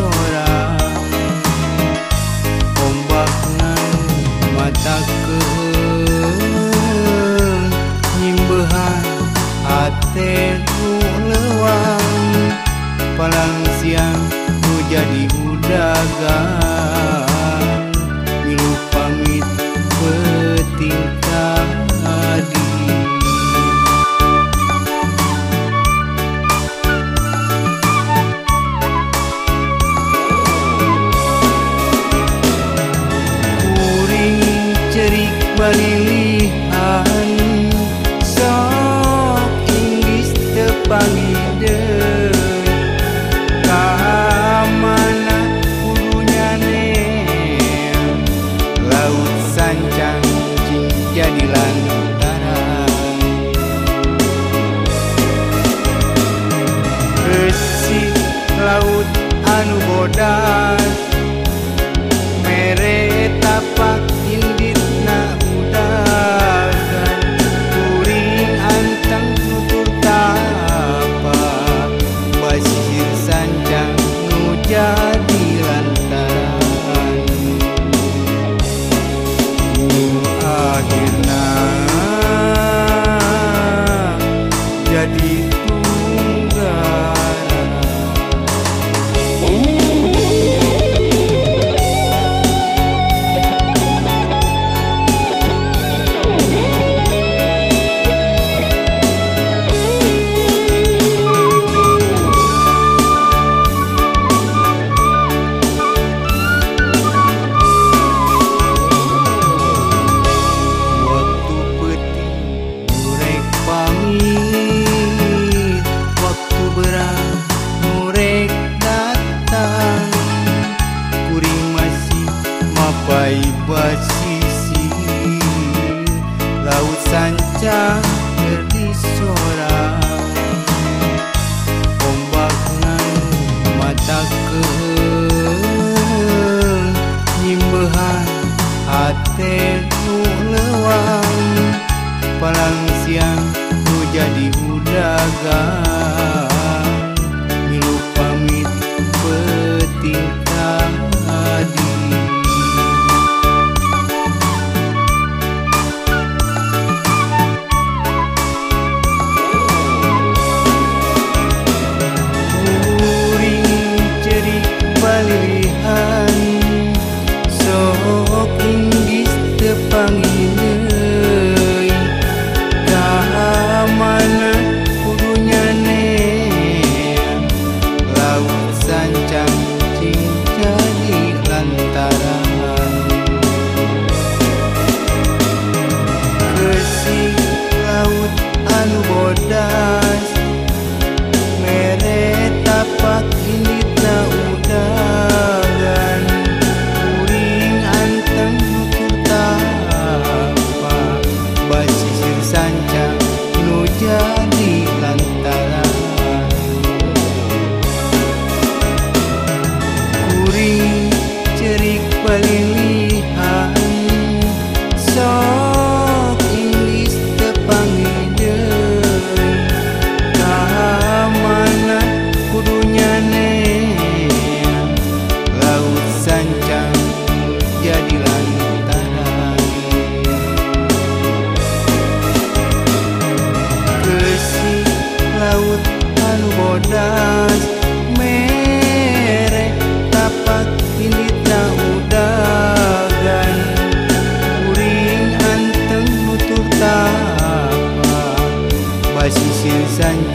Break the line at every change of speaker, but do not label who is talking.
soora ombakna mata keheung nyimbehan ate lewang palangsian ku jadi budagang perilihan sok Inggris tepangi deui Laut sancang jadi langit. siang-siang ku jadi udagang laut anu bodas. Mere tapak ini tak udagan kuring anteng nutur tapak. Basisir sanjung